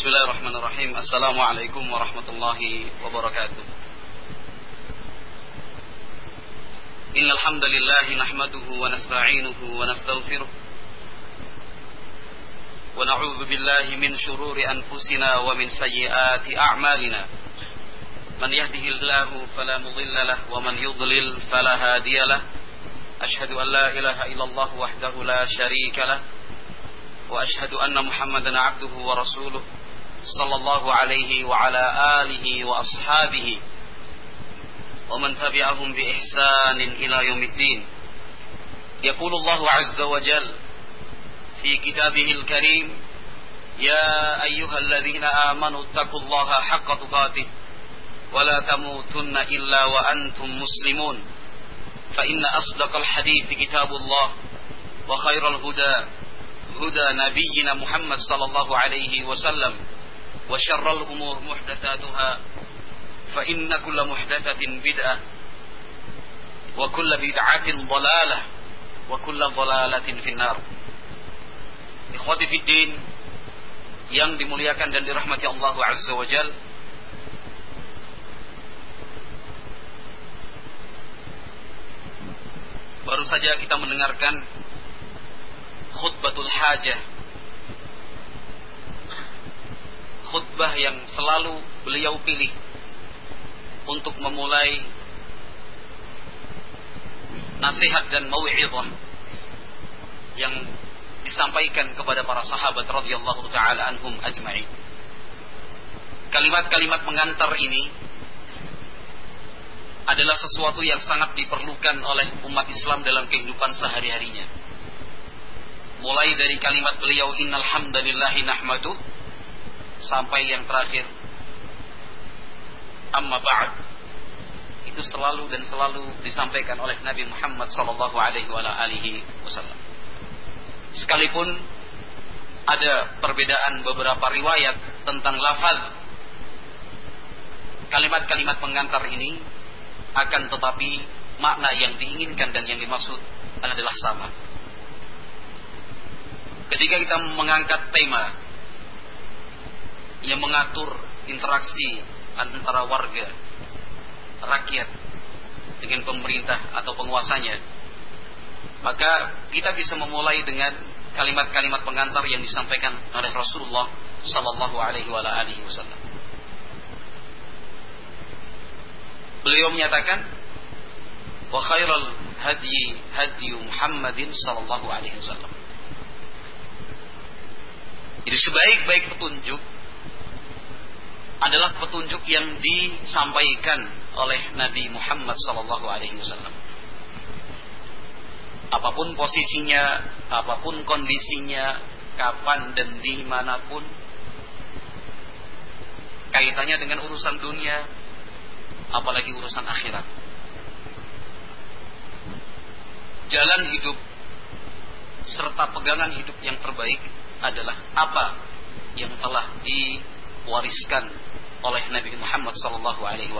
Bismillahirrahmanirrahim. Assalamualaikum warahmatullahi wabarakatuh. Innal hamdalillah nahmaduhu wa nasta'inuhu wa nastaghfiruh. Wa na'udzu billahi min shururi anfusina wa min sayyiati a'malina. Man yahdihillahu fala mudilla lah wa man yudlil fala hadiyalah. Ashhadu an la ilaha illallah wahdahu la sharika lah. وأشهد أن محمدا عبده ورسوله صلى الله عليه وعلى آله وأصحابه ومن تبعهم بإحسان إلى يوم الدين. يقول الله عز وجل في كتابه الكريم يا أيها الذين آمنوا اتقوا الله حق تقاته ولا تموتن إلا وأنتم مسلمون. فإن أصدق الحديث كتاب الله وخير الهدى هدى نبينا محمد صلى الله عليه وسلم. وشر الأمور محدثاتها فإن كل محدثة بدعة وكل بدعة ضلالة وكل ضلالة في النار Ikhwati Fiddin yang dimuliakan dan dirahmati Allah Azza wa Jal Baru saja kita mendengarkan khutbatul hajah khutbah yang selalu beliau pilih untuk memulai nasihat dan mau'izah yang disampaikan kepada para sahabat radhiyallahu taala anhum ajma'in. Kalimat-kalimat pengantar ini adalah sesuatu yang sangat diperlukan oleh umat Islam dalam kehidupan sehari-harinya. Mulai dari kalimat beliau innal hamdalillahi nahmadu sampai yang terakhir amma ba'd itu selalu dan selalu disampaikan oleh Nabi Muhammad sallallahu alaihi wasallam. Sekalipun ada perbedaan beberapa riwayat tentang lafaz kalimat-kalimat pengantar ini akan tetapi makna yang diinginkan dan yang dimaksud adalah sama. Ketika kita mengangkat tema yang mengatur interaksi antara warga, rakyat dengan pemerintah atau penguasanya, maka kita bisa memulai dengan kalimat-kalimat pengantar yang disampaikan oleh Rasulullah Sallallahu Alaihi Wasallam. Beliau menyatakan, wa khairal hadi hadi Muhammadin Sallallahu Alaihi Wasallam. Jadi sebaik-baik petunjuk adalah petunjuk yang disampaikan oleh Nabi Muhammad sallallahu alaihi wasallam. Apa pun posisinya, apa pun kondisinya, kapan dan di mana pun, kaitannya dengan urusan dunia, apalagi urusan akhirat. Jalan hidup serta pegangan hidup yang terbaik adalah apa yang telah diwariskan oleh Nabi Muhammad sallallahu alaihi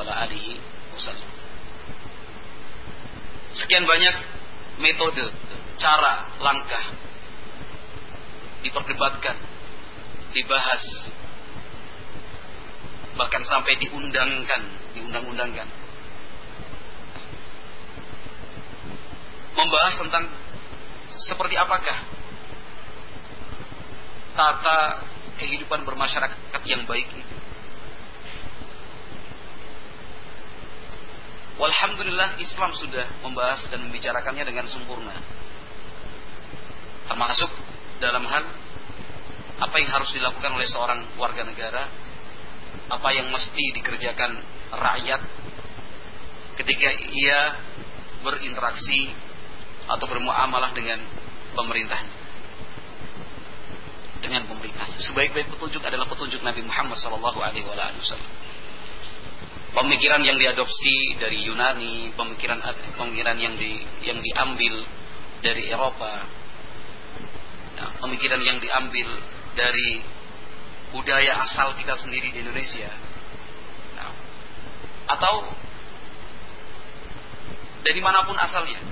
wasallam. Sekian banyak metode, cara, langkah diperdebatkan, dibahas, bahkan sampai diundangkan, diundang-undangkan. Membahas tentang seperti apakah tata kehidupan bermasyarakat yang baik itu. Walhamdulillah Islam sudah membahas dan membicarakannya dengan sempurna. Termasuk dalam hal apa yang harus dilakukan oleh seorang warga negara, apa yang mesti dikerjakan rakyat ketika ia berinteraksi atau bermuamalah dengan pemerintahnya. Dengan pemerintahnya. Sebaik-baik petunjuk adalah petunjuk Nabi Muhammad SAW pemikiran yang diadopsi dari Yunani, pemikiran pemikiran yang di, yang diambil dari Eropa, ya, pemikiran yang diambil dari budaya asal kita sendiri di Indonesia, ya, atau dari mana pun asalnya,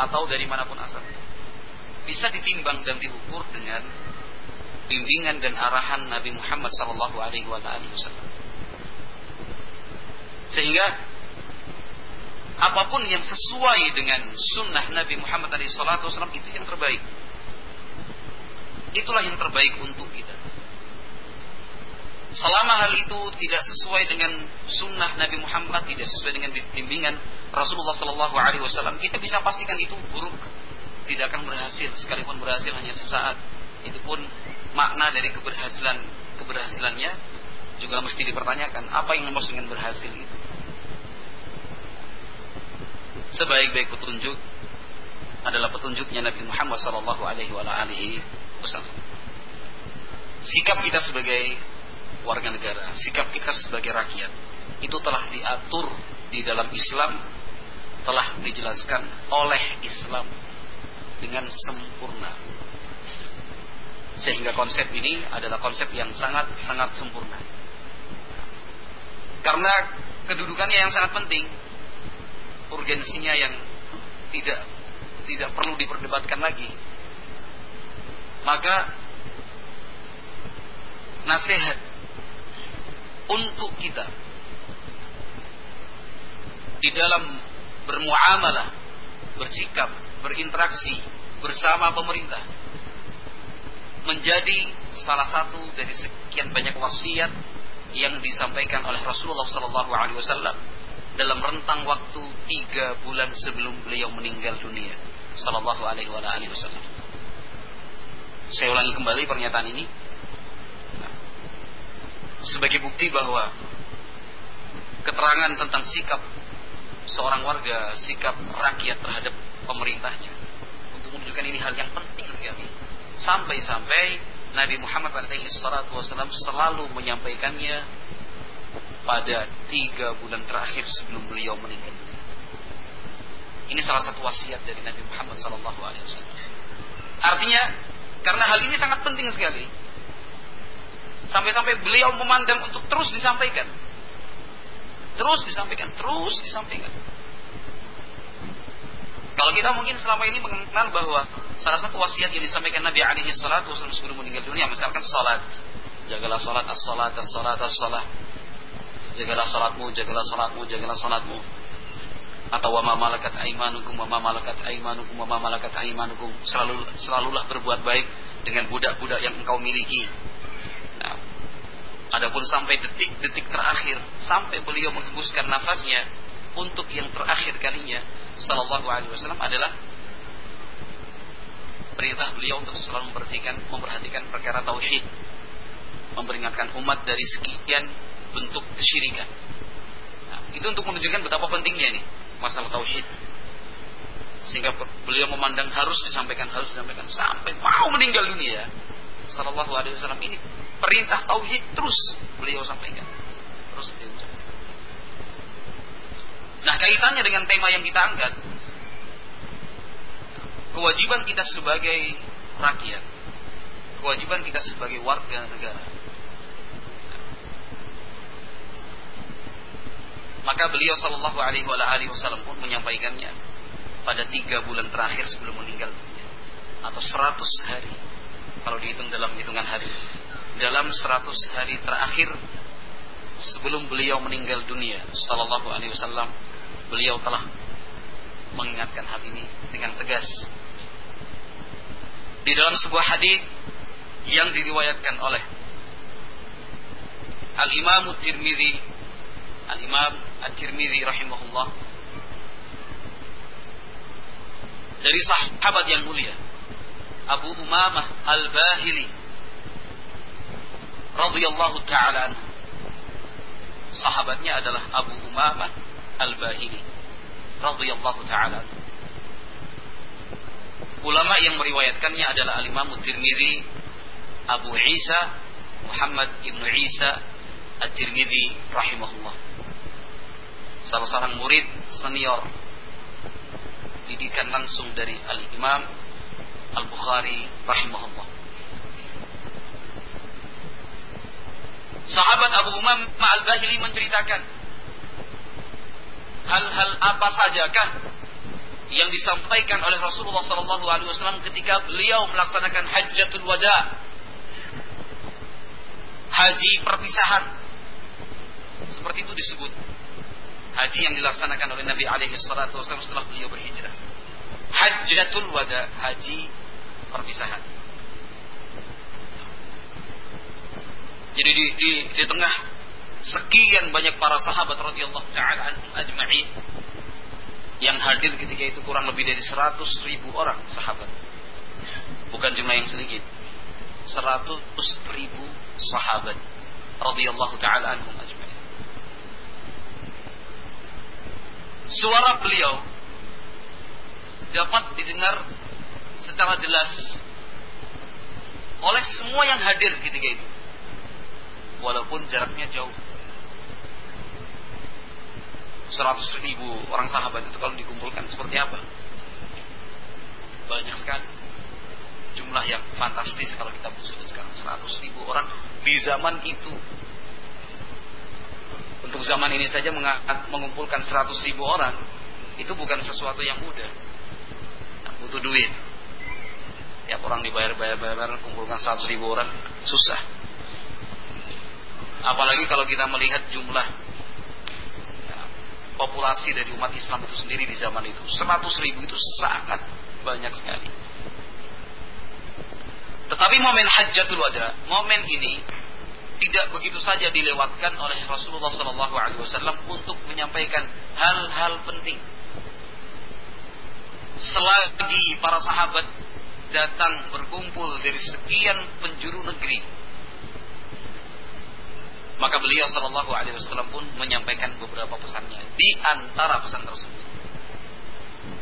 atau dari mana pun asalnya, bisa ditimbang dan diukur dengan bimbingan dan arahan Nabi Muhammad sallallahu alaihi wasallam. Sehingga apa pun yang sesuai dengan sunnah Nabi Muhammad SAW itu yang terbaik. Itulah yang terbaik untuk kita. Selama hal itu tidak sesuai dengan sunnah Nabi Muhammad, tidak sesuai dengan bimbingan Rasulullah Sallallahu Alaihi Wasallam, kita bisa pastikan itu buruk, tidak akan berhasil. Sekalipun berhasil hanya sesaat, itu pun makna dari keberhasilan keberhasilannya juga mesti dipertanyakan apa yang dimaksud dengan berhasil itu. Sebaik-baik petunjuk adalah petunjuknya Nabi Muhammad Sallallahu Alaihi Wasallam. Sikap kita sebagai warga negara, sikap kita sebagai rakyat itu telah diatur di dalam Islam, telah dijelaskan oleh Islam dengan sempurna. Sehingga konsep ini adalah konsep yang sangat-sangat sempurna. Karena kedudukannya yang sangat penting, urgensinya yang tidak tidak perlu diperdebatkan lagi. Maka nasihat untuk kita di dalam bermuamalah, bersikap, berinteraksi bersama pemerintah menjadi salah satu dari sekian banyak wasiat yang disampaikan oleh Rasulullah Sallallahu Alaihi Wasallam dalam rentang waktu tiga bulan sebelum beliau meninggal dunia Sallallahu Alaihi Wasallam. Saya ulangi kembali pernyataan ini sebagai bukti bahwa keterangan tentang sikap seorang warga, sikap rakyat terhadap pemerintahnya untuk menunjukkan ini hal yang penting sekali. Sampai-sampai Nabi Muhammad SAW selalu menyampaikannya pada tiga bulan terakhir sebelum beliau meninggal. Ini salah satu wasiat dari Nabi Muhammad SAW. Artinya, karena hal ini sangat penting sekali, Sampai-sampai beliau memandang untuk terus disampaikan. Terus disampaikan, terus disampaikan. Kalau kita mungkin selama ini mengenal bahwa salah satu wasiat yang disampaikan Nabi alaihi salatu wasallam sebelum meninggal dunia misalkan salat. Jagalah salat as-salat as-salat as-salat. Jagalah salatmu, jagalah salatmu, jagalah salatmu. Atau wa ma malakat aimanukum wa ma malakat aimanukum wa ma malakat aimanukum. Selalu selalulah berbuat baik dengan budak-budak yang engkau miliki Nah, adapun sampai detik-detik terakhir sampai beliau menghembuskan nafasnya untuk yang terakhir kalinya sallallahu alaihi wasallam adalah perintah beliau untuk selalu memperhatikan memperhatikan perkara tauhid. Memperingatkan umat dari sekian bentuk kesyirikan. Nah, itu untuk menunjukkan betapa pentingnya nih masalah tauhid. Sehingga beliau memandang harus disampaikan harus disampaikan. Sampai mau meninggal dunia. Sallallahu alaihi wasallam ini perintah tauhid terus beliau sampaikan. Terus beliau. Nah, kaitannya dengan tema yang kita angkat, kewajiban kita sebagai rakyat, kewajiban kita sebagai warga negara. Maka beliau Shallallahu Alaihi Wasallam pun menyampaikannya pada tiga bulan terakhir sebelum meninggal dunia. Atau seratus hari. Kalau dihitung dalam hitungan hari. Dalam 100 hari terakhir sebelum beliau meninggal dunia sallallahu alaihi wasallam beliau telah mengingatkan hal ini dengan tegas. Di dalam sebuah hadis yang diriwayatkan oleh Al-Imam Tirmidzi Al-Imam At-Tirmidzi rahimahullah dari sahabat yang mulia Abu Umamah Al-Bahili radhiyallahu taala Sahabatnya adalah Abu Umamah Al-Bahili radhiyallahu taala Ulama yang meriwayatkannya adalah Al-Imam Tirmidzi, Abu Isa, Muhammad Ibnu Isa At-Tirmidzi rahimahullah. Salah seorang murid senior didikan langsung dari Al-Imam Al-Bukhari rahimahullah. Sahabat Abu Umam Al-Bahili menceritakan hal-hal apa sajakah yang disampaikan oleh Rasulullah Sallallahu Alaihi Wasallam ketika beliau melaksanakan Hajjatul Wada. haji perpisahan. Seperti itu disebut haji yang dilaksanakan oleh Nabi alaihi wasallam setelah beliau berhijrah. Hajjatul wada, haji perpisahan. Jadi di, di, di tengah sekian banyak para sahabat radhiyallahu taala anhum ajma'in yang hadir ketika itu kurang lebih dari 100 ribu orang sahabat. Bukan jumlah yang sedikit. 100 ribu sahabat radhiyallahu taala anhum ajma'in. Suara beliau dapat didengar secara jelas oleh semua yang hadir ketika itu. Walaupun jaraknya jauh. 100 ribu orang sahabat itu kalau dikumpulkan seperti apa? Banyak sekali. Jumlah yang fantastis kalau kita sebut sekarang 100 ribu orang di zaman itu. Untuk zaman ini saja mengumpulkan 100 ribu orang itu bukan sesuatu yang mudah. Butuh duit. Ya orang dibayar-bayar-bayar kumpulkan 100 ribu orang susah. Apalagi kalau kita melihat jumlah populasi dari umat Islam itu sendiri di zaman itu. 100 ribu itu sangat banyak sekali. Tetapi momen hajjatul wada, momen ini tidak begitu saja dilewatkan oleh Rasulullah Sallallahu Alaihi Wasallam untuk menyampaikan hal-hal penting. Selagi para sahabat datang berkumpul dari sekian penjuru negeri maka beliau Shallallahu Alaihi Wasallam pun menyampaikan beberapa pesannya. Di antara pesan tersebut,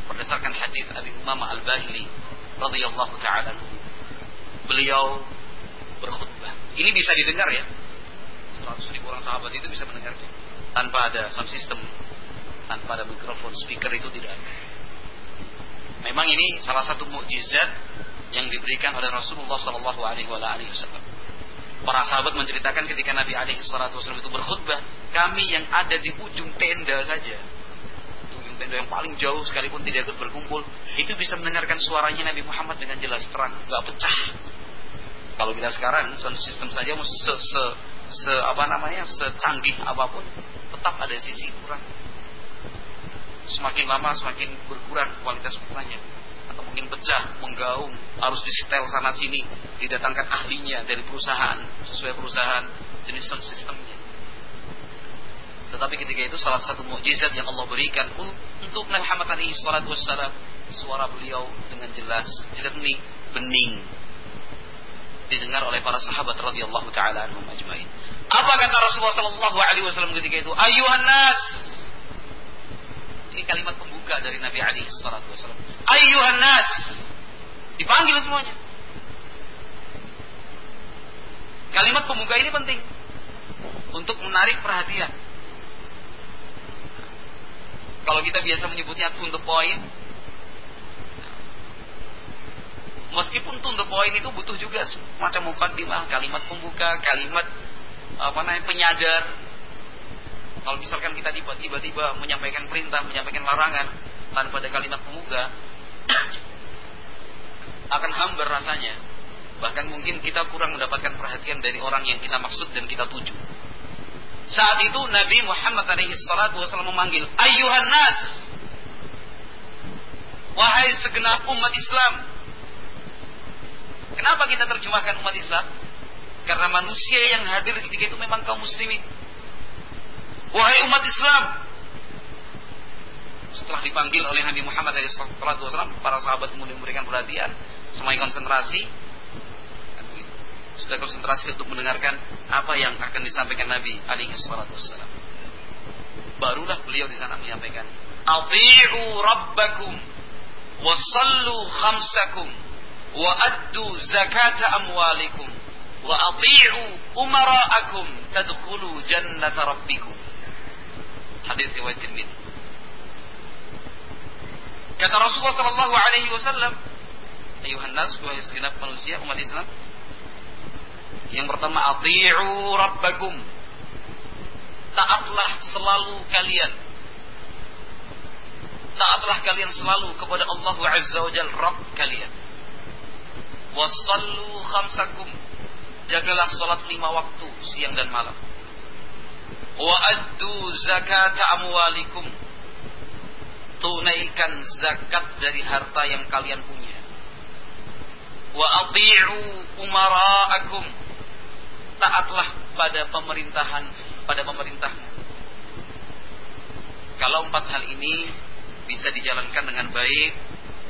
berdasarkan hadis Abi Umama Al Bahili radhiyallahu taala, beliau berkhutbah. Ini bisa didengar ya. 100 ribu orang sahabat itu bisa mendengar tanpa ada sound system, tanpa ada mikrofon, speaker itu tidak ada. Memang ini salah satu mukjizat yang diberikan oleh Rasulullah Shallallahu Alaihi Wasallam. Para sahabat menceritakan ketika Nabi alaihi salatu wasallam itu berkhutbah, kami yang ada di ujung tenda saja, ujung tenda yang paling jauh sekalipun tidak ikut berkumpul, itu bisa mendengarkan suaranya Nabi Muhammad dengan jelas terang, nggak pecah. Kalau kita sekarang sound system saja se, se, se apa namanya secanggih apa pun, tetap ada sisi kurang. Semakin lama semakin berkurang kualitas suaranya atau mungkin pecah, menggaung, harus disetel sana sini, didatangkan ahlinya dari perusahaan sesuai perusahaan jenis sound sistemnya. Tetapi ketika itu salah satu mukjizat yang Allah berikan untuk Nabi Muhammad alaihi salatu suara beliau dengan jelas, jernih, bening didengar oleh para sahabat radhiyallahu taala anhum ajmain. Apa kata Rasulullah sallallahu alaihi wasallam ketika itu? Ayuhan nas. Ini kalimat pembuka dari Nabi alaihi wasallam. Dipanggil semuanya. Kalimat pembuka ini penting untuk menarik perhatian. Kalau kita biasa menyebutnya to the point, meskipun to the point itu butuh juga semacam mukadimah, kalimat pembuka, kalimat apa namanya penyadar. Kalau misalkan kita tiba-tiba menyampaikan perintah, menyampaikan larangan tanpa ada kalimat pembuka, akan hambar rasanya. Bahkan mungkin kita kurang mendapatkan perhatian dari orang yang kita maksud dan kita tuju. Saat itu Nabi Muhammad alaihi salatu wasallam memanggil, "Ayyuhan nas!" Wahai segenap umat Islam. Kenapa kita terjemahkan umat Islam? Karena manusia yang hadir ketika itu memang kaum muslimin. Wahai umat Islam, setelah dipanggil oleh Nabi Muhammad SAW, para sahabat kemudian memberikan perhatian, semuanya konsentrasi, sudah konsentrasi untuk mendengarkan apa yang akan disampaikan Nabi alaihi wassalam. Barulah beliau di sana menyampaikan, "Ati'u rabbakum wa sallu khamsakum wa addu zakata amwalikum wa ati'u umara'akum tadkhulu jannata rabbikum." Hadis riwayat Tirmidzi. Kata Rasulullah Sallallahu Alaihi Wasallam, ayuhan nas, wahai segenap manusia umat Islam. Yang pertama, ati'u rabbakum. Taatlah selalu kalian. Taatlah kalian selalu kepada Allah Azza wa Jal, Rabb kalian. Wasallu khamsakum. jagalah salat lima waktu siang dan malam. Wa addu zakat amwalikum. Tunaikan zakat dari harta yang kalian punya. Wa ati'u umara'akum. Taatlah pada pemerintahan pada pemerintahmu. Kalau empat hal ini bisa dijalankan dengan baik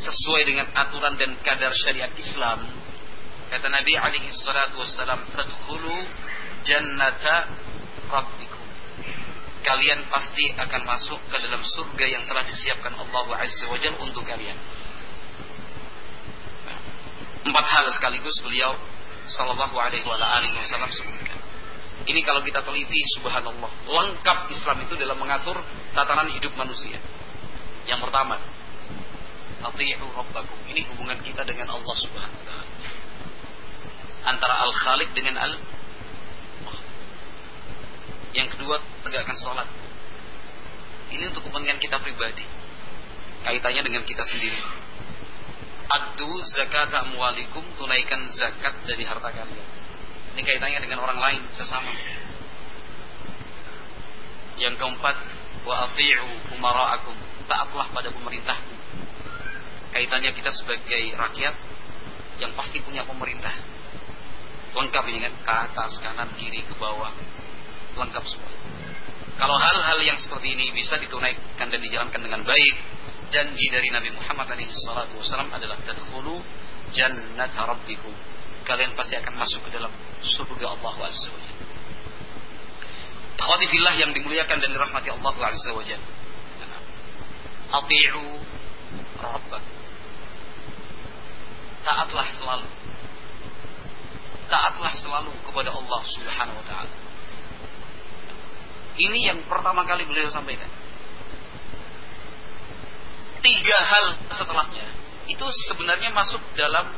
sesuai dengan aturan dan kadar syariat Islam, kata Nabi alaihi salatu wassalam, "Tadkhulu jannata rabbikum." Kalian pasti akan masuk ke dalam surga yang telah disiapkan Allah Azza wa untuk kalian. Empat hal sekaligus beliau sallallahu alaihi wasallam sebutkan. Ini kalau kita teliti subhanallah, lengkap Islam itu dalam mengatur tatanan hidup manusia. Yang pertama, ati'u rabbakum. Ini hubungan kita dengan Allah Subhanahu wa taala. Antara al-Khaliq dengan al Yang kedua, tegakkan sholat. Ini untuk kepentingan kita pribadi. Kaitannya dengan kita sendiri. Addu zakat amwalikum, tunaikan zakat dari harta kalian ini kaitannya dengan orang lain sesama. Yang keempat, wa ati'u umara'akum. Taatlah pada pemerintahmu. Kaitannya kita sebagai rakyat yang pasti punya pemerintah. Lengkap ini kan, ke atas, kanan, kiri, ke bawah. Lengkap semua. Kalau hal-hal yang seperti ini bisa ditunaikan dan dijalankan dengan baik, janji dari Nabi Muhammad SAW adalah tadkhulu jannata rabbikum kalian pasti akan masuk ke dalam surga Allah Azza wa Jalla. fillah yang dimuliakan dan dirahmati Allah Azza wa Jalla. Ati'u. Taatlah selalu. Taatlah selalu kepada Allah Subhanahu wa taala. Ini yang pertama kali beliau sampaikan. Tiga hal setelahnya itu sebenarnya masuk dalam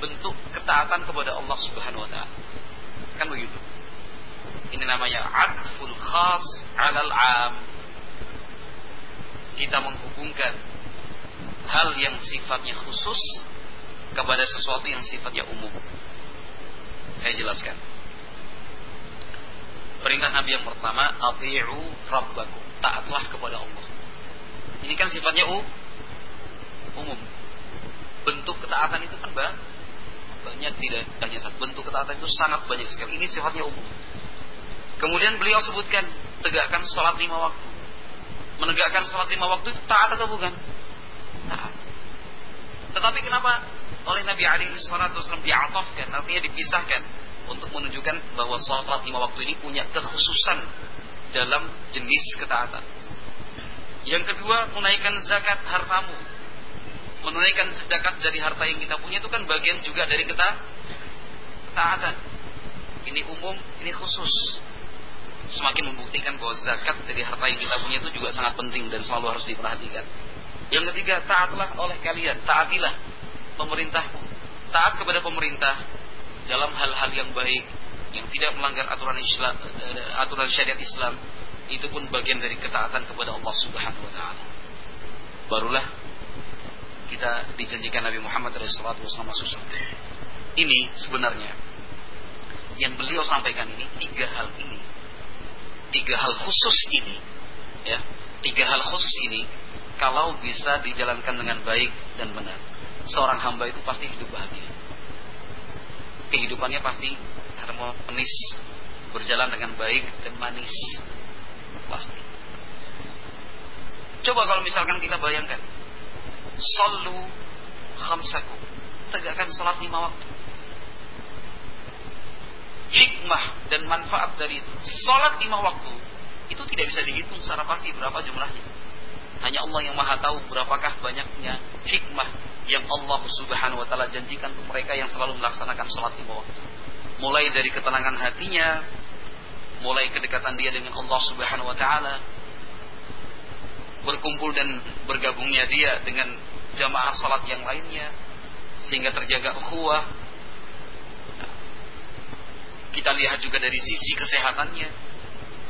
bentuk ketaatan kepada Allah Subhanahu wa taala. Kan begitu. Ini namanya atful khas 'alal 'am. Kita menghubungkan hal yang sifatnya khusus kepada sesuatu yang sifatnya umum. Saya jelaskan. Perintah Nabi yang pertama, ati'u rabbakum. Taatlah kepada Allah. Ini kan sifatnya umum. Bentuk ketaatan itu kan banyak tidak hanya satu bentuk ketaatan itu sangat banyak sekali. Ini sifatnya umum. Kemudian beliau sebutkan tegakkan sholat lima waktu. Menegakkan sholat lima waktu itu taat atau bukan? Taat. Tetapi kenapa oleh Nabi Ali Shallallahu Wasallam diatofkan, artinya dipisahkan untuk menunjukkan bahwa sholat lima waktu ini punya kekhususan dalam jenis ketaatan. Yang kedua, tunaikan zakat hartamu menunaikan sedekah dari harta yang kita punya itu kan bagian juga dari kita ketaatan. Ini umum, ini khusus. Semakin membuktikan bahwa zakat dari harta yang kita punya itu juga sangat penting dan selalu harus diperhatikan. Yang ketiga, taatlah oleh kalian, taatilah pemerintahmu. Taat kepada pemerintah dalam hal-hal yang baik, yang tidak melanggar aturan Islam, aturan syariat Islam, itu pun bagian dari ketaatan kepada Allah Subhanahu wa taala. Barulah kita dijanjikan Nabi Muhammad SAW masuk surga. Ini sebenarnya yang beliau sampaikan ini tiga hal ini, tiga hal khusus ini, ya, tiga hal khusus ini kalau bisa dijalankan dengan baik dan benar, seorang hamba itu pasti hidup bahagia. Kehidupannya pasti harmonis, berjalan dengan baik dan manis, pasti. Coba kalau misalkan kita bayangkan Sallu khamsaku. Tegakkan salat lima waktu. Hikmah dan manfaat dari salat lima waktu itu tidak bisa dihitung secara pasti berapa jumlahnya. Hanya Allah yang maha tahu berapakah banyaknya hikmah yang Allah subhanahu wa ta'ala janjikan untuk mereka yang selalu melaksanakan salat lima waktu. Mulai dari ketenangan hatinya, mulai kedekatan dia dengan Allah subhanahu wa ta'ala, berkumpul dan bergabungnya dia dengan jamaah salat yang lainnya sehingga terjaga ukhuwah. Kita lihat juga dari sisi kesehatannya.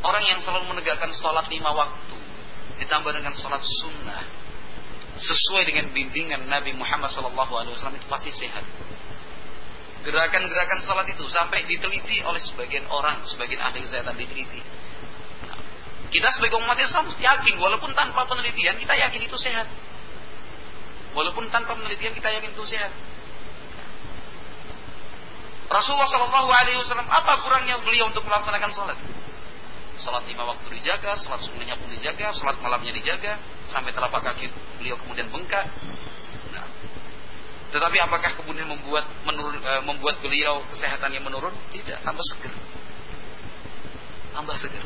Orang yang selalu menegakkan salat lima waktu ditambah dengan salat sunnah sesuai dengan bimbingan Nabi Muhammad SAW itu pasti sehat. gerakan-gerakan sholat itu sampai diteliti oleh sebagian orang, sebagian ahli kesehatan diteliti. Nah, kita sebagai umat Islam yakin, walaupun tanpa penelitian kita yakin itu sehat. Walaupun tanpa penelitian kita yakin itu sehat. Rasulullah Wasallam apa kurangnya beliau untuk melaksanakan sholat? Sholat lima waktu dijaga, sholat sunnahnya pun dijaga, sholat malamnya dijaga, sampai telapak kaki beliau kemudian bengkak. Nah, tetapi apakah kemudian membuat menurun, e, membuat beliau kesehatannya menurun? Tidak, tambah seger. Tambah seger.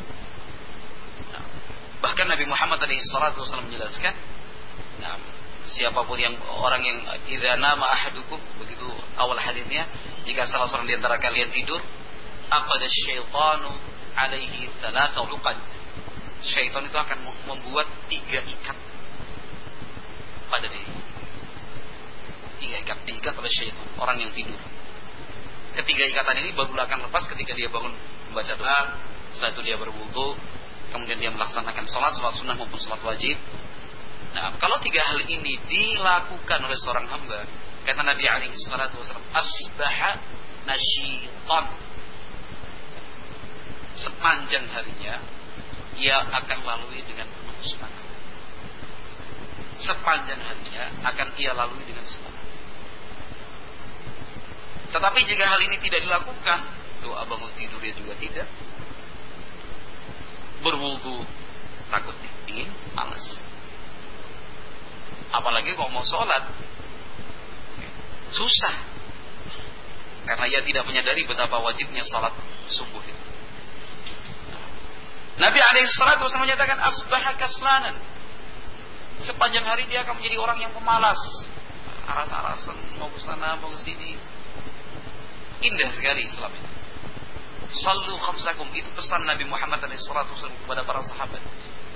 Nah, bahkan Nabi Muhammad tadi salatu wasallam menjelaskan, nah, siapa pun yang orang yang idza nama ahadukum begitu awal hadisnya, jika salah seorang di antara kalian tidur, aqada syaitanu alaihi thalatha uqad. Syaitan itu akan membuat tiga ikat pada diri. Tiga ikat diikat oleh syaitan orang yang tidur. Ketiga ikatan ini baru akan lepas ketika dia bangun membaca doa. Setelah itu dia berwudu kemudian dia melaksanakan sholat sholat sunnah maupun sholat wajib. Nah kalau tiga hal ini dilakukan oleh seorang hamba kata Nabi alaihi salatu wasallam asbaha nasyitan sepanjang harinya ia akan lalui dengan penuh semangat sepanjang harinya akan ia lalui dengan semangat tetapi jika hal ini tidak dilakukan, doa bangun tidur dia juga tidak. Berwudu takut dingin, malas. Apalagi kalau mau sholat, susah. Karena ia tidak menyadari betapa wajibnya sholat subuh itu. Nabi alaihissalam menyatakan asbah kaslanan. Sepanjang hari dia akan menjadi orang yang pemalas. Aras-arasan mau ke sana, mau ke sini Indah sekali Islam itu. Sallu khamsakum itu pesan Nabi Muhammad SAW kepada para sahabat.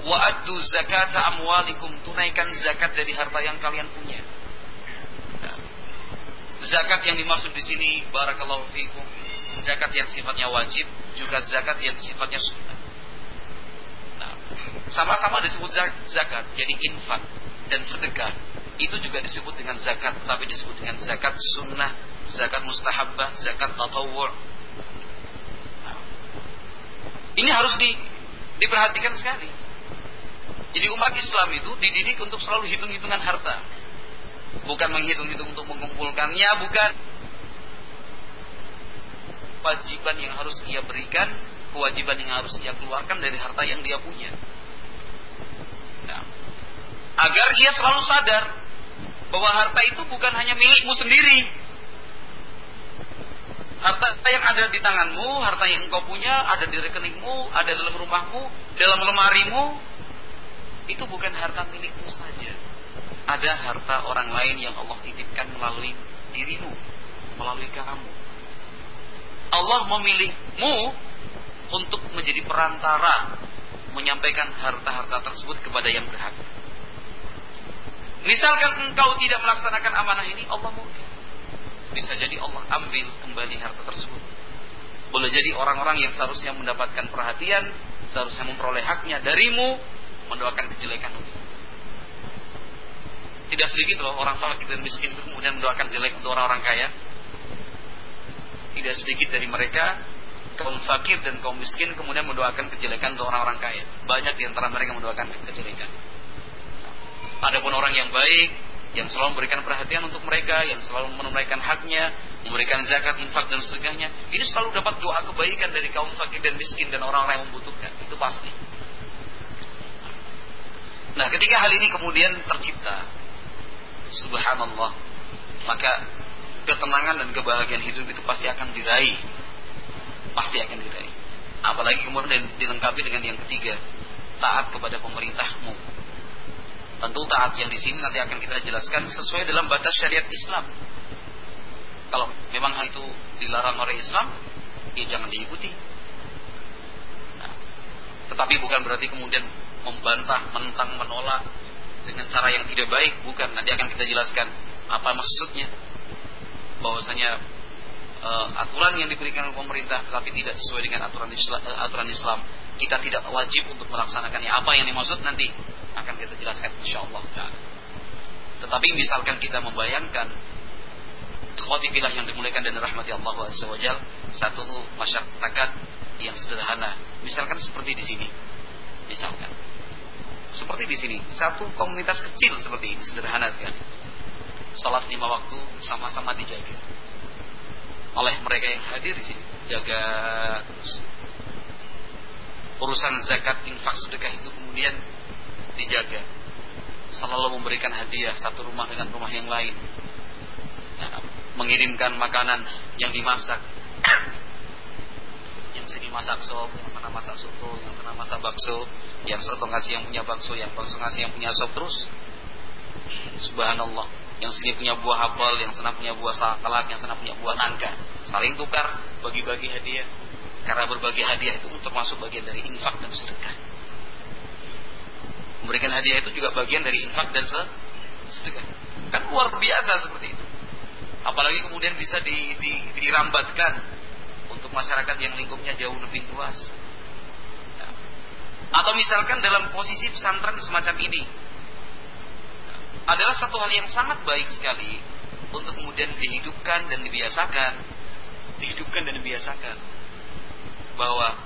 Wa addu zakata amwalikum tunaikan zakat dari harta yang kalian punya. Nah, zakat yang dimaksud di sini barakallahu fikum zakat yang sifatnya wajib juga zakat yang sifatnya sama-sama disebut zakat jadi infak dan sedekah itu juga disebut dengan zakat tapi disebut dengan zakat sunnah zakat mustahabbah, zakat tatawur. ini harus di, diperhatikan sekali. Jadi umat Islam itu dididik untuk selalu hitung-hitungan harta. Bukan menghitung-hitung untuk mengumpulkannya, bukan kewajiban yang harus ia berikan, kewajiban yang harus ia keluarkan dari harta yang dia punya. Agar ia selalu sadar bahwa harta itu bukan hanya milikmu sendiri, Harta yang ada di tanganmu, harta yang engkau punya, ada di rekeningmu, ada dalam rumahmu, dalam lemarimu, itu bukan harta milikmu saja. Ada harta orang lain yang Allah titipkan melalui dirimu, melalui kamu. Allah memilihmu untuk menjadi perantara menyampaikan harta-harta tersebut kepada yang berhak. Misalkan engkau tidak melaksanakan amanah ini, Allah mungkin bisa jadi Allah ambil kembali harta tersebut. Boleh jadi orang-orang yang seharusnya mendapatkan perhatian, seharusnya memperoleh haknya darimu, mendoakan kejelekan tidak sedikit loh orang fakir dan miskin itu kemudian mendoakan jelek untuk orang-orang kaya. Tidak sedikit dari mereka kaum fakir dan kaum miskin kemudian mendoakan kejelekan untuk orang-orang kaya. Banyak di antara mereka mendoakan kejelekan. Adapun orang yang baik yang selalu memberikan perhatian untuk mereka, yang selalu menunaikan haknya, memberikan zakat, infak dan seterusnya. Ini selalu dapat doa kebaikan dari kaum fakir dan miskin dan orang-orang yang membutuhkan. Itu pasti. Nah, ketika hal ini kemudian tercipta, subhanallah, maka ketenangan dan kebahagiaan hidup itu pasti akan diraih. Pasti akan diraih. Apalagi kemudian dilengkapi dengan yang ketiga, taat kepada pemerintahmu, Tentu taat yang di sini nanti akan kita jelaskan sesuai dalam batas syariat Islam. Kalau memang hal itu dilarang oleh Islam, ya jangan diikuti. Nah, tetapi bukan berarti kemudian membantah, menentang, menolak dengan cara yang tidak baik, bukan. Nanti akan kita jelaskan apa maksudnya. Bahwasanya uh, aturan yang diberikan oleh pemerintah tetapi tidak sesuai dengan aturan Islam, uh, aturan Islam, kita tidak wajib untuk melaksanakannya. Apa yang dimaksud? Nanti akan kita jelaskan insyaallah taala. Tetapi misalkan kita membayangkan Khotibillah yang dimuliakan dan dirahmati Allah SWT Satu masyarakat yang sederhana. Misalkan seperti di sini. Misalkan. Seperti di sini. Satu komunitas kecil seperti ini Sederhana sekali. Salat lima waktu sama-sama dijaga. Oleh mereka yang hadir di sini. Jaga Urusan zakat, infak, sedekah itu kemudian dijaga Selalu memberikan hadiah Satu rumah dengan rumah yang lain nah, mengirimkan makanan yang dimasak yang sini masak sop, yang sana masak soto, yang sana masak bakso, yang soto ngasih yang punya bakso, yang bakso ngasih yang punya sop terus. Subhanallah. Yang sini punya buah apel, yang sana punya buah salak, yang sana punya buah nangka. Saling tukar, bagi-bagi hadiah. Karena berbagi hadiah itu termasuk bagian dari infak dan sedekah. Memberikan hadiah itu juga bagian dari infak dan sedekah. Kan luar biasa seperti itu. Apalagi kemudian bisa di, di, dirambatkan untuk masyarakat yang lingkupnya jauh lebih luas. Ya. Atau misalkan dalam posisi pesantren semacam ini adalah satu hal yang sangat baik sekali untuk kemudian dihidupkan dan dibiasakan, dihidupkan dan dibiasakan bahwa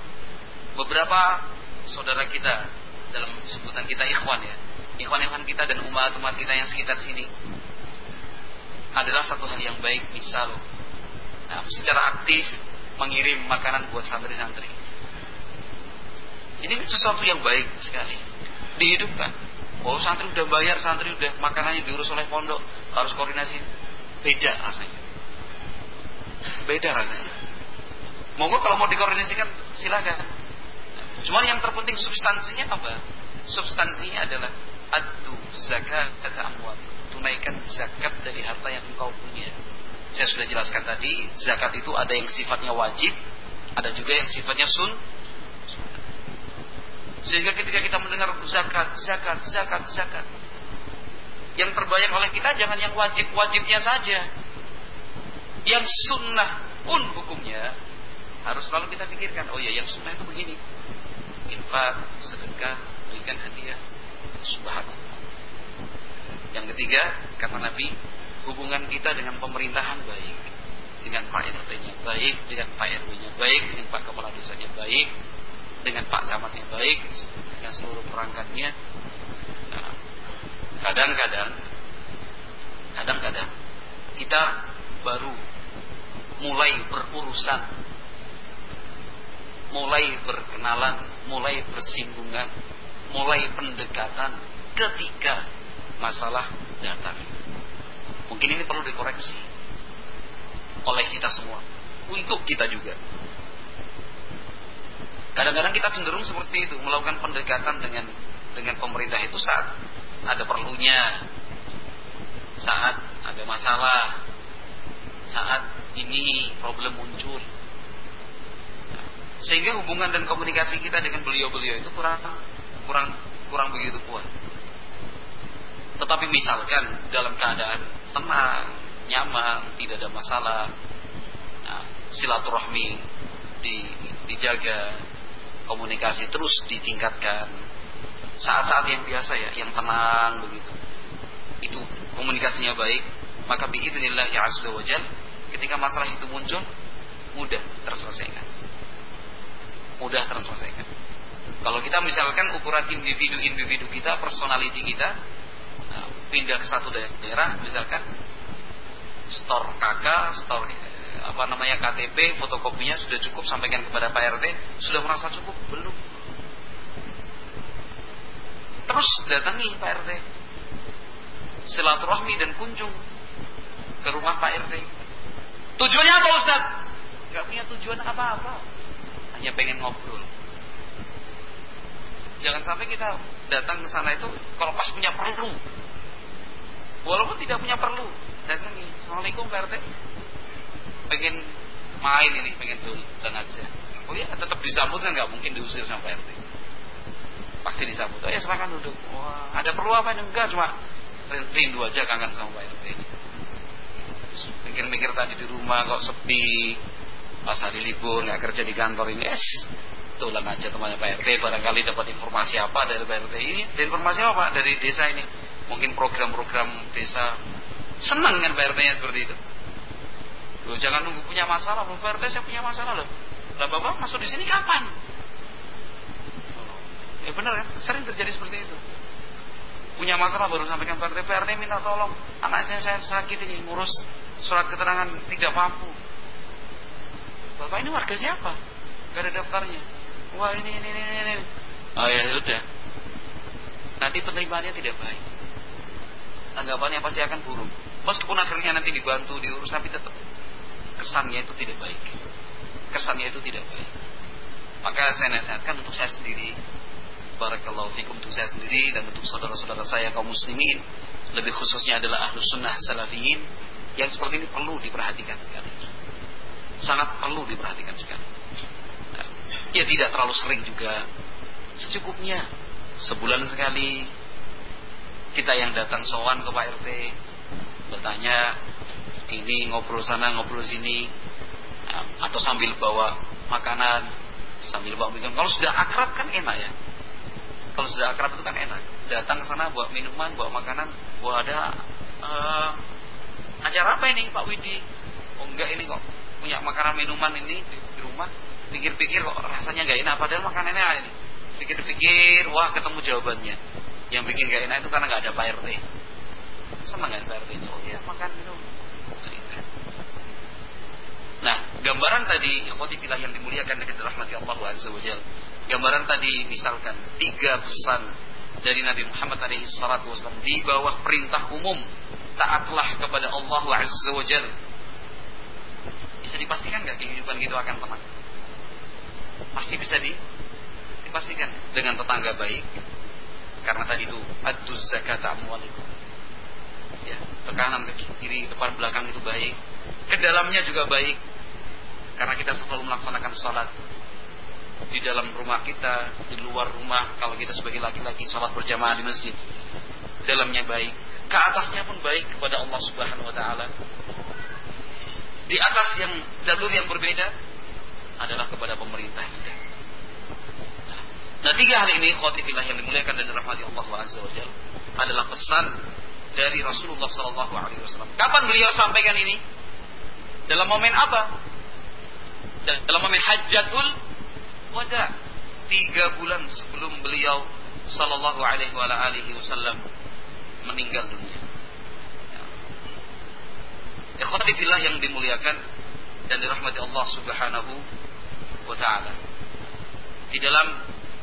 beberapa saudara kita dalam sebutan kita ikhwan ya, ikhwan-ikhwan kita dan umat-umat kita yang sekitar sini adalah satu hal yang baik misal nah, secara aktif mengirim makanan buat santri-santri. Ini sesuatu yang baik sekali. Dihidupkan. Oh santri udah bayar santri udah makanannya diurus oleh pondok harus koordinasi. Beda rasanya. Beda rasanya monggo kalau mau dikoordinasikan silakan cuman yang terpenting substansinya apa substansinya adalah adu zakat amwal tunaikan zakat dari harta yang engkau punya. Saya sudah jelaskan tadi, zakat itu ada yang sifatnya wajib, ada juga yang sifatnya sun. Sehingga ketika kita mendengar zakat, zakat, zakat, zakat, yang terbayang oleh kita jangan yang wajib-wajibnya saja. Yang sunnah pun hukumnya harus selalu kita pikirkan. Oh ya, yang sunnah itu begini. Infak, sedekah, berikan hadiah. Subhanallah. Yang ketiga, kata Nabi, hubungan kita dengan pemerintahan baik. Dengan Pak RT-nya baik, dengan Pak RW-nya baik, dengan Pak Kepala Desanya baik, dengan Pak Camatnya baik, dengan seluruh perangkatnya. Nah, kadang-kadang, kadang-kadang kita baru mulai berurusan, mulai berkenalan, mulai bersinggungan, mulai pendekatan ketika masalah datang. Mungkin ini perlu dikoreksi oleh kita semua, untuk kita juga. Kadang-kadang kita cenderung seperti itu, melakukan pendekatan dengan dengan pemerintah itu saat ada perlunya, saat ada masalah, saat ini problem muncul. Sehingga hubungan dan komunikasi kita dengan beliau-beliau itu kurang kurang kurang begitu kuat. Tetapi misalkan dalam keadaan tenang, nyaman, tidak ada masalah, nah, silaturahmi di, dijaga, komunikasi terus ditingkatkan. Saat-saat yang biasa ya, yang tenang begitu. Itu komunikasinya baik, maka biidznillah ya azza wajal ketika masalah itu muncul mudah terselesaikan. Mudah terselesaikan. Kalau kita misalkan ukuran individu-individu kita, personality kita, pindah ke satu daerah misalkan store KK, store eh, apa namanya KTP, fotokopinya sudah cukup sampaikan kepada Pak RT, sudah merasa cukup belum? Terus datangi Pak RT. Silaturahmi dan kunjung ke rumah Pak RT. Tujuannya apa Ustaz? Gak punya tujuan apa-apa. Hanya pengen ngobrol. Jangan sampai kita datang ke sana itu kalau pas punya perlu Walaupun tidak punya perlu. Datangi. Assalamualaikum Pak RT. Pengen main ini, pengen dan aja. Oh iya, tetap disambut kan nggak mungkin diusir sama Pak RT. Pasti disambut. Oh ya silakan duduk. Wah, ada perlu apa? Enggak, cuma rindu aja kangen sama Pak RT. Mikir-mikir tadi di rumah kok sepi, pas hari libur nggak kerja di kantor ini, es tulang aja temannya Pak RT barangkali dapat informasi apa dari Pak RT ini dan informasi apa dari desa ini mungkin program-program desa senang kan Pak RT-nya seperti itu Loh, jangan nunggu punya masalah, Bu RT saya punya masalah loh. Lah Bapak masuk di sini kapan? Ya benar ya, sering terjadi seperti itu. Punya masalah baru sampaikan Pak RT, Pak RT minta tolong, anak saya saya sakit ini ngurus surat keterangan tidak mampu. Bapak ini warga siapa? Gak ada daftarnya. Wah ini ini ini ini. Oh ya sudah. Nanti penerimaannya tidak baik. Tanggapannya pasti akan buruk. Meskipun akhirnya nanti dibantu diurus tapi tetap kesannya itu tidak baik. Kesannya itu tidak baik. Maka saya nasihatkan untuk saya sendiri, barakallahu fikum untuk saya sendiri dan untuk saudara-saudara saya kaum muslimin, lebih khususnya adalah ahlus sunnah salafiyin yang seperti ini perlu diperhatikan sekali. Sangat perlu diperhatikan sekali. Nah, ya tidak terlalu sering juga, secukupnya sebulan sekali. Kita yang datang sowan ke Pak RT bertanya ini ngobrol sana ngobrol sini. Atau sambil bawa makanan sambil bawa minum kalau sudah akrab kan enak ya. Kalau sudah akrab itu kan enak. Datang ke sana buat minuman bawa makanan. Buat ada uh, acara apa ini Pak Widi? Oh enggak ini kok punya makanan minuman ini di, rumah pikir-pikir kok rasanya nggak enak. Padahal makanannya ini pikir-pikir wah ketemu jawabannya. Yang bikin gak enak itu karena nggak ada Pak RT senang nggak Pak RT oh ya makan minum. Nah, gambaran tadi ikhwati filah yang dimuliakan dengan rahmati Allah Azza. Gambaran tadi misalkan tiga pesan dari Nabi Muhammad alaihi salatu wasallam di bawah perintah umum taatlah kepada Allah Azza wa Jalla. Bisa dipastikan nggak kehidupan kita akan tenang? Pasti bisa di, dipastikan dengan tetangga baik. Karena tadi itu aduz zakat amwalikum. Ya, ke kanan ke kiri, depan belakang itu baik. Ke dalamnya juga baik karena kita selalu melaksanakan sholat di dalam rumah kita, di luar rumah, kalau kita sebagai laki-laki sholat berjamaah di masjid, dalamnya baik, ke atasnya pun baik kepada Allah Subhanahu Wa Taala. Di atas yang jalur yang berbeda adalah kepada pemerintah kita. Nah, tiga hal ini khotifillah yang dimuliakan dan dirahmati Allah Azza wa adalah pesan dari Rasulullah Sallallahu Alaihi Wasallam. Kapan beliau sampaikan ini? Dalam momen apa? dalam momen hajjatul wada tiga bulan sebelum beliau sallallahu alaihi wasallam meninggal dunia. Ya. Ikhwatifillah yang dimuliakan dan dirahmati Allah Subhanahu wa taala. Di dalam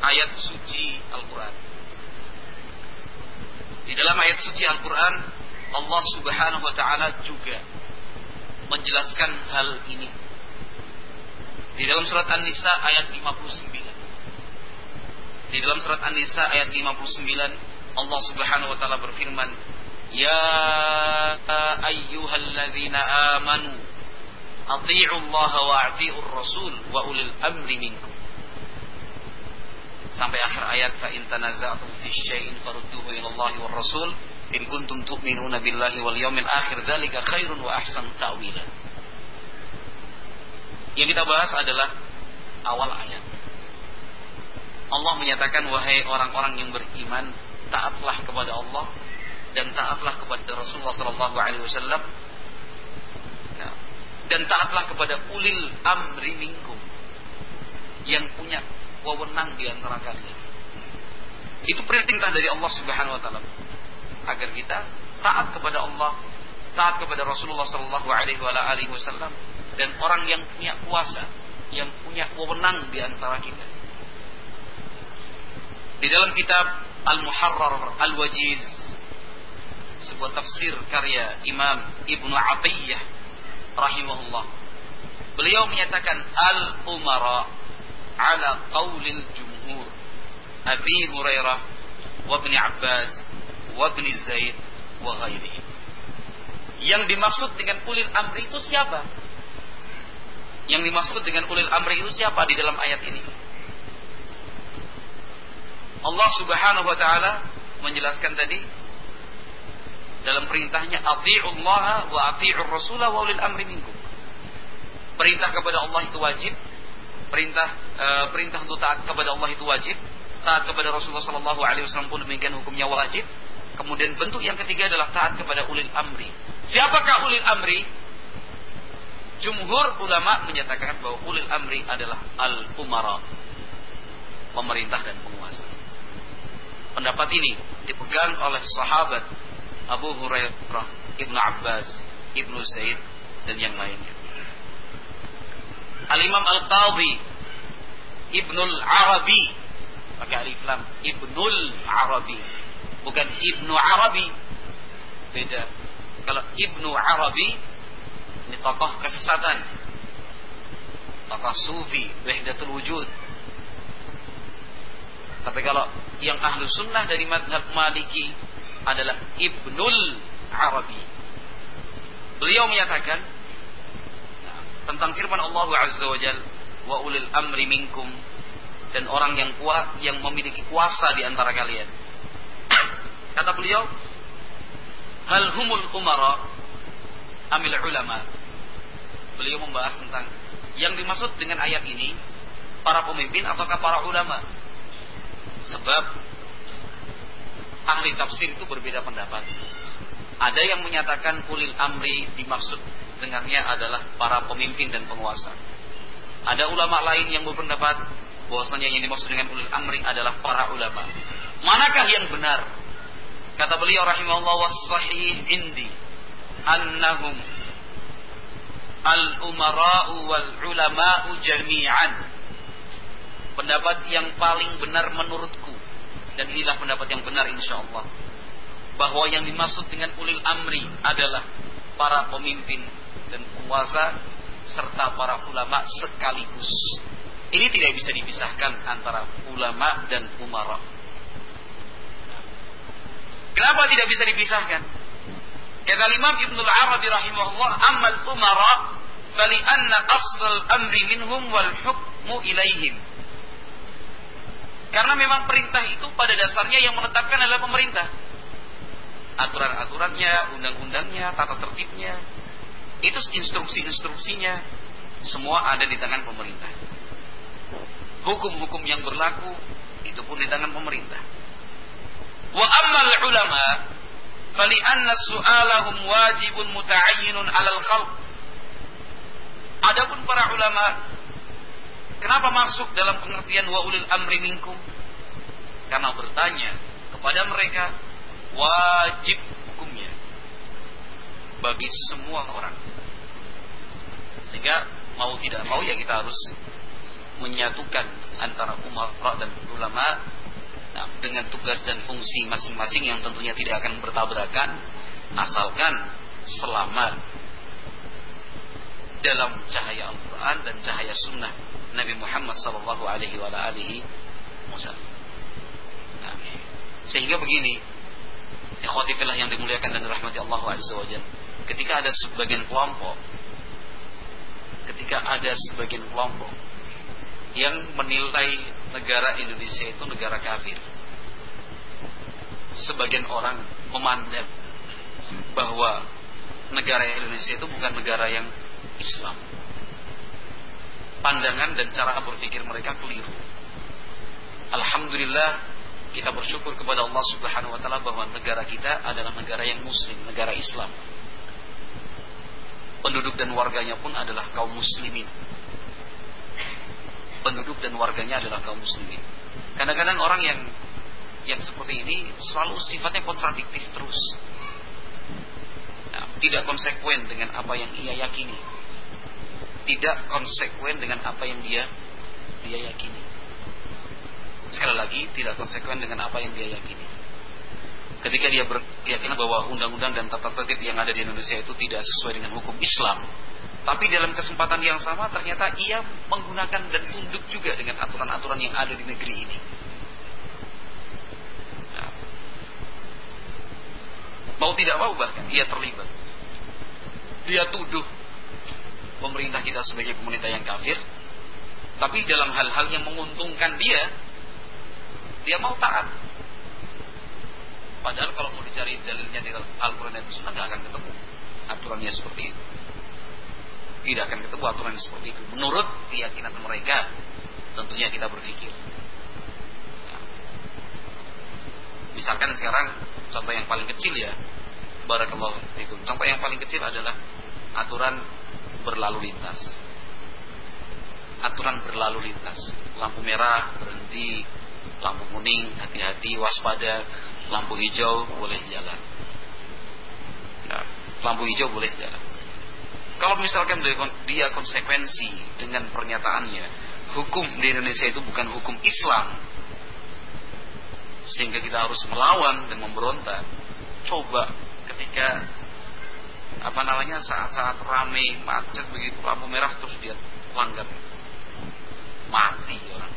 ayat suci Al-Qur'an. Di dalam ayat suci Al-Qur'an Allah Subhanahu wa taala juga menjelaskan hal ini di dalam surat An-Nisa ayat 59. Di dalam surat An-Nisa ayat 59 Allah Subhanahu wa taala berfirman, "Ya ayyuhalladzina amanu athi'u Allah wa athi'ur rasul wa ulil amri minkum." Sampai akhir ayat fa in tanaza'tum fi syai'in farudduhu ila Allah war rasul in kuntum tu'minuna billahi wal yawmil akhir dzalika. Yang kita bahas adalah awal ayat. Allah menyatakan wahai orang-orang yang beriman, taatlah kepada Allah dan taatlah kepada Rasulullah sallallahu alaihi wasallam. Ya. Dan taatlah kepada ulil amri minkum yang punya wewenang di antara kalian. Itu perintah dari Allah Subhanahu wa taala agar kita taat kepada Allah, taat kepada Rasulullah sallallahu alaihi wasallam dan orang yang punya kuasa, yang punya wewenang di antara kita. Di dalam kitab Al-Muharrar Al-Wajiz sebuah tafsir karya Imam Ibnu Atiyah rahimahullah. Beliau menyatakan al-umara ala qaulil jumhur Abi Hurairah wa Ibn Abbas wa Ibn Zaid wa ghairihi. Yang dimaksud dengan ulil amri itu siapa? Yang dimaksud dengan ulil amri itu siapa di dalam ayat ini? Allah Subhanahu wa taala menjelaskan tadi dalam perintahnya Allah wa ati'ur rasulah wa ulil amri minkum. Perintah kepada Allah itu wajib, perintah e, perintah untuk taat kepada Allah itu wajib, taat kepada Rasulullah sallallahu alaihi wasallam pun demikian hukumnya wajib. Kemudian bentuk yang ketiga adalah taat kepada ulil amri. Siapakah ulil amri? Jumhur ulama menyatakan bahwa ulil amri adalah al-umara. Pemerintah dan penguasa. Pendapat ini dipegang oleh sahabat Abu Hurairah, Ibnu Abbas, Ibnu Zaid dan yang lainnya. Al-Imam Al-Qadhi Ibnul Arabi. Pakai alif lam. Ibnul Arabi. Bukan Ibnu Arabi. Beda. Kalau Ibnu Arabi ini tokoh kesesatan. Tokoh sufi wahdatul wujud. Tapi kalau yang ahlu sunnah dari madhab maliki adalah Ibnul Arabi beliau menyatakan tentang firman Allah Azza wa Jal wa ulil amri minkum dan orang yang kuat yang memiliki kuasa di antara kalian. Kata beliau, hal humul umara amil ulama. Beliau membahas tentang yang dimaksud dengan ayat ini para pemimpin ataukah para ulama. Sebab ahli tafsir itu berbeda pendapat. Ada yang menyatakan ulil amri dimaksud dengannya adalah para pemimpin dan penguasa. Ada ulama lain yang berpendapat bahwasanya yang dimaksud dengan ulil amri adalah para ulama. Manakah yang benar? Kata beliau rahimahullah was-sahih indi annahum al-umara'u wal ulama'u jami'an. Pendapat yang paling benar menurutku dan inilah pendapat yang benar insyaallah bahwa yang dimaksud dengan ulil amri adalah para pemimpin dan penguasa serta para ulama sekaligus. Ini tidak bisa dipisahkan antara ulama dan umara. Kenapa tidak bisa dipisahkan? Kata Imam Ibnu Arabi rahimahullah, "Amal umara fali anna asl amri minhum wal hukmu ilaihim." Karena memang perintah itu pada dasarnya yang menetapkan adalah pemerintah. Aturan-aturannya, undang-undangnya, tata tertibnya, itu instruksi-instruksinya semua ada di tangan pemerintah. Hukum-hukum yang berlaku itu pun di tangan pemerintah. Wa ammal ulama fali anna su'alahum wajibun muta'ayyinun 'alal khalq. Adapun para ulama kenapa masuk dalam pengertian wa ulil amri minkum? Karena bertanya kepada mereka wajib hukumnya bagi semua orang. Sehingga mau tidak mau ya kita harus menyatukan antara umat dan ulama nah, dengan tugas dan fungsi masing-masing yang tentunya tidak akan bertabrakan asalkan selamat dalam cahaya Al-Quran dan cahaya Sunnah Nabi Muhammad Sallallahu Alaihi Wasallam. Nah, sehingga begini, ikhwatifillah yang dimuliakan dan dirahmati Allah Azza wa Ketika ada sebagian kelompok ketika ada sebagian kelompok yang menilai negara Indonesia itu negara kafir. Sebagian orang memandang bahwa negara Indonesia itu bukan negara yang Islam. Pandangan dan cara berpikir mereka keliru. Alhamdulillah kita bersyukur kepada Allah Subhanahu wa taala bahwa negara kita adalah negara yang muslim, negara Islam penduduk dan warganya pun adalah kaum muslimin. Penduduk dan warganya adalah kaum muslimin. Kadang-kadang orang yang yang seperti ini selalu sifatnya kontradiktif terus. Nah, tidak konsekuen dengan apa yang ia yakini. Tidak konsekuen dengan apa yang dia dia yakini. Sekali lagi, tidak konsekuen dengan apa yang dia yakini ketika dia berkeyakinan bahwa undang-undang dan tata tertib yang ada di Indonesia itu tidak sesuai dengan hukum Islam. Tapi dalam kesempatan yang sama ternyata ia menggunakan dan tunduk juga dengan aturan-aturan yang ada di negeri ini. Nah, mau tidak mau bahkan ia terlibat. Dia tuduh pemerintah kita sebagai pemerintah yang kafir. Tapi dalam hal-hal yang menguntungkan dia, dia mau taat. Padahal kalau mau dicari dalilnya di Al-Quran dan Sunnah nggak akan ketemu aturannya seperti itu. Tidak akan ketemu aturan seperti itu. Menurut keyakinan mereka, tentunya kita berpikir. Misalkan sekarang contoh yang paling kecil ya, Barakallahu. Contoh yang paling kecil adalah aturan berlalu lintas. Aturan berlalu lintas. Lampu merah berhenti, lampu kuning hati-hati waspada, lampu hijau boleh jalan. Nah, lampu hijau boleh jalan. Kalau misalkan dia konsekuensi dengan pernyataannya, hukum di Indonesia itu bukan hukum Islam, sehingga kita harus melawan dan memberontak. Coba ketika apa namanya saat-saat ramai macet begitu lampu merah terus dia langgar. Mati orang.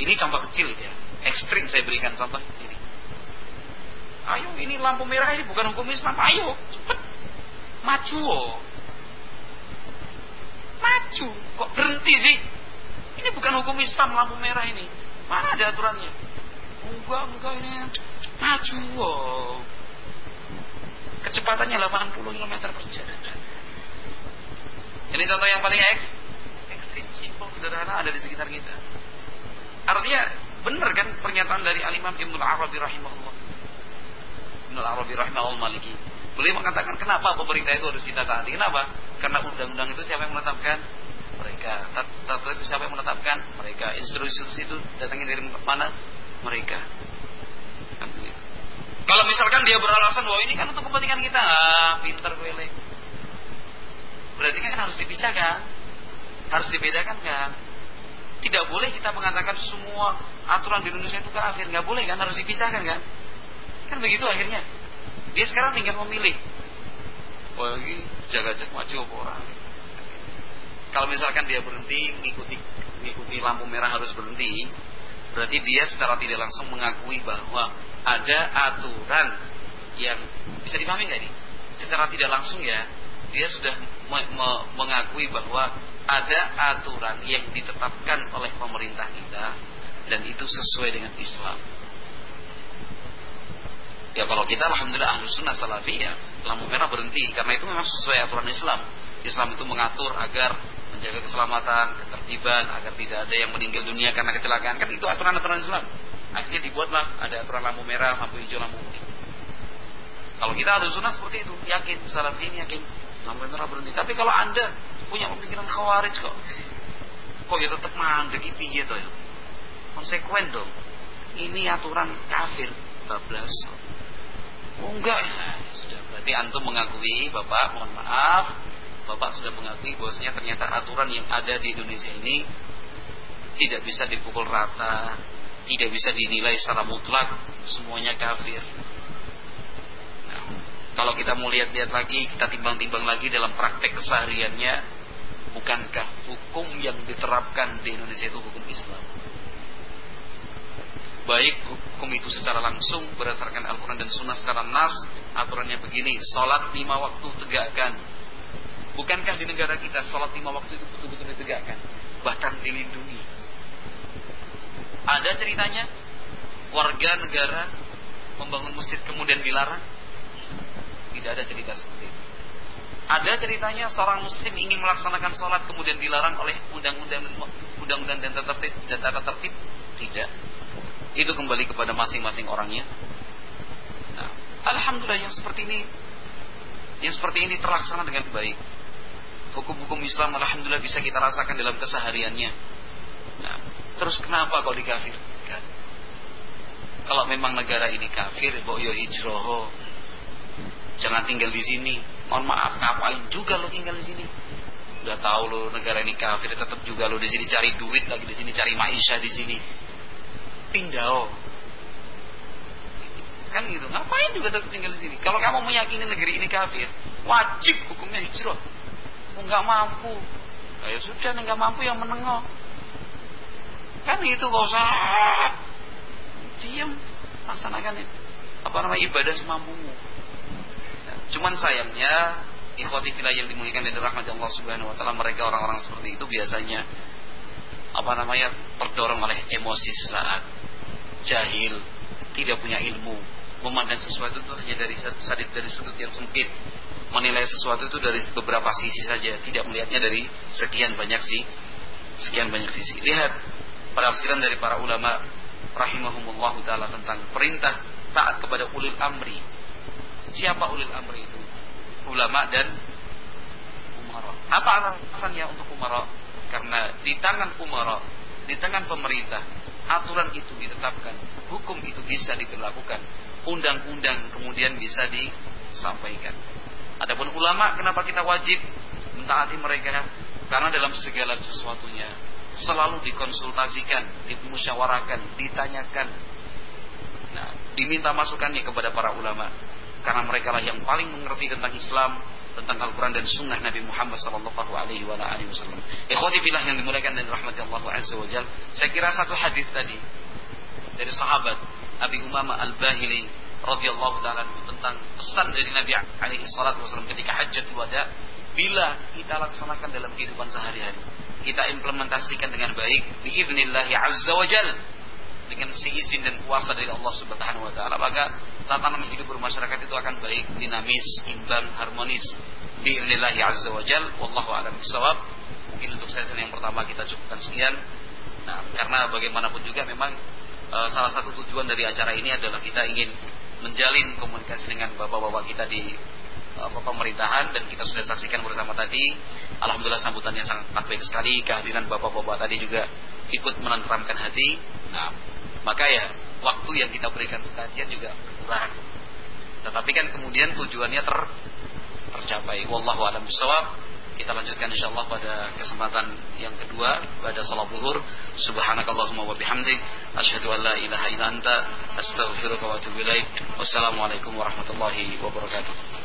Ini contoh kecil ya. Ekstrim saya berikan contoh ini. Ayo ini lampu merah ini bukan hukum Islam. Ayo cepet. Maju oh. maju. Kok berhenti sih? Ini bukan hukum Islam lampu merah ini. Mana ada aturannya? Enggak enggak ini. Maju oh. Kecepatannya 80 km per jam ini contoh yang paling eks ekstrim simpel sederhana ada di sekitar kita artinya benar kan pernyataan dari Al-Imam Ibnu Arabi rahimahullah Ibnu Arabi rahimahullah maliki Beliau mengatakan kenapa pemerintah itu harus kita taati? Kenapa? Karena undang-undang itu siapa yang menetapkan? Mereka. Tata siapa yang menetapkan? Mereka. Instruksi itu datangnya dari mana? Mereka. Kalau misalkan dia beralasan bahwa ini kan untuk kepentingan kita, ah, pinter gue Berarti kan harus dipisahkan, harus dibedakan kan? Tidak boleh kita mengatakan semua aturan di Indonesia itu kafir, nggak boleh kan? Harus dipisahkan kan? Kan begitu akhirnya. Dia sekarang tinggal memilih. Oh ini jaga-jaga maju orang. Kalau misalkan dia berhenti mengikuti mengikuti lampu merah harus berhenti, berarti dia secara tidak langsung mengakui bahwa ada aturan yang bisa dipahami nggak ini? Secara tidak langsung ya, dia sudah me me mengakui bahwa ada aturan yang ditetapkan oleh pemerintah kita dan itu sesuai dengan Islam. Ya kalau kita alhamdulillah ahlu sunnah salafiyah lampu merah berhenti karena itu memang sesuai aturan Islam. Islam itu mengatur agar menjaga keselamatan, ketertiban, agar tidak ada yang meninggal dunia karena kecelakaan. Kan itu aturan-aturan Islam. Akhirnya dibuatlah ada aturan lampu merah, lampu hijau, lampu kuning. Kalau kita ahlu sunnah seperti itu, yakin salafiyin yakin lampu merah berhenti. Tapi kalau anda punya pemikiran khawarij kok, kok ya tetap mandek piye to ya? Konsekuen dong. Ini aturan kafir bablas. Oh enggak. sudah berarti antum mengakui Bapak, mohon maaf, Bapak sudah mengakui bahwasanya ternyata aturan yang ada di Indonesia ini tidak bisa dipukul rata, tidak bisa dinilai secara mutlak semuanya kafir. Nah, kalau kita mau lihat-lihat lagi, kita timbang-timbang lagi dalam praktek kesehariannya, bukankah hukum yang diterapkan di Indonesia itu hukum Islam? baik hukum itu secara langsung berdasarkan Al-Quran dan Sunnah secara nas aturannya begini sholat lima waktu tegakkan bukankah di negara kita sholat lima waktu itu betul-betul ditegakkan bahkan dilindungi ada ceritanya warga negara membangun masjid kemudian dilarang tidak ada cerita seperti itu ada ceritanya seorang muslim ingin melaksanakan sholat kemudian dilarang oleh undang-undang dan tata tertib dan tata tertib tidak itu kembali kepada masing-masing orangnya. Nah, alhamdulillah yang seperti ini yang seperti ini terlaksana dengan baik. Hukum-hukum Islam alhamdulillah bisa kita rasakan dalam kesehariannya. Terus kenapa kok dikafirkan? Kalau memang negara ini kafir, yo hijroho. Jangan tinggal di sini. Mohon maaf, ngapain juga lo tinggal di sini? Udah tahu lo negara ini kafir, tetap juga lo di sini cari duit lagi di sini cari maisha di sini pindah kan gitu ngapain juga tetap tinggal di sini kalau kamu meyakini negeri ini kafir wajib hukumnya hijrah mau nggak mampu nah, ya sudah nggak mampu yang menengok kan itu gak usah diam laksanakan itu apa namanya ibadah semampumu. Ya, cuman sayangnya ikhwati filah yang dimuliakan dari rahmat Allah Subhanahu wa taala mereka orang-orang seperti itu biasanya apa namanya terdorong oleh emosi sesaat. Jahil tidak punya ilmu. Memandang sesuatu itu hanya dari satu sadit dari sudut yang sempit. Menilai sesuatu itu dari beberapa sisi saja. Tidak melihatnya dari sekian banyak sih sekian banyak sisi. Lihat penafsiran dari para ulama rahimahumullah taala tentang perintah taat kepada ulil amri siapa ulil amri itu ulama dan Apa alasannya untuk umara? Karena di tangan umara, di tangan pemerintah, aturan itu ditetapkan, hukum itu bisa diberlakukan, undang-undang kemudian bisa disampaikan. Adapun ulama, kenapa kita wajib mentaati mereka? Karena dalam segala sesuatunya selalu dikonsultasikan, dimusyawarakan, ditanyakan. Nah, diminta masukannya kepada para ulama karena mereka lah yang paling mengerti tentang Islam, tentang Al-Quran dan Sunnah Nabi Muhammad Sallallahu Alaihi Wasallam. Ikhwati filah yang dimuliakan dan dirahmati Allah Azza wa Jal. Saya kira satu hadis tadi dari sahabat Abi Umama Al Bahili radhiyallahu taala tentang pesan dari Nabi alaihi salatu wasallam ketika hajjatul wada bila kita laksanakan dalam kehidupan sehari-hari kita implementasikan dengan baik biiznillahi azza wajal. Dengan seizin dan kuasa dari Allah Subhanahu wa taala. Maka tatanan hidup bermasyarakat itu akan baik dinamis imbang harmonis. Biiznillahi azza wajal wallahu a'lam bisawab mungkin untuk sesi yang pertama kita cukupkan sekian. Nah karena bagaimanapun juga memang e, salah satu tujuan dari acara ini adalah kita ingin menjalin komunikasi dengan bapak-bapak kita di pemerintahan dan kita sudah saksikan bersama tadi. Alhamdulillah sambutannya sangat baik sekali. Kehadiran bapak-bapak tadi juga ikut menenteramkan hati. Nah maka ya waktu yang kita berikan untuk kajian juga berkurang. Tetapi kan kemudian tujuannya ter tercapai. Wallahu alam bisawab kita lanjutkan insyaallah pada kesempatan yang kedua pada salat zuhur. Subhanakallahumma wa bihamdik asyhadu an la ilaha illa anta astaghfiruka wa atubu ilaik. Wassalamualaikum warahmatullahi wabarakatuh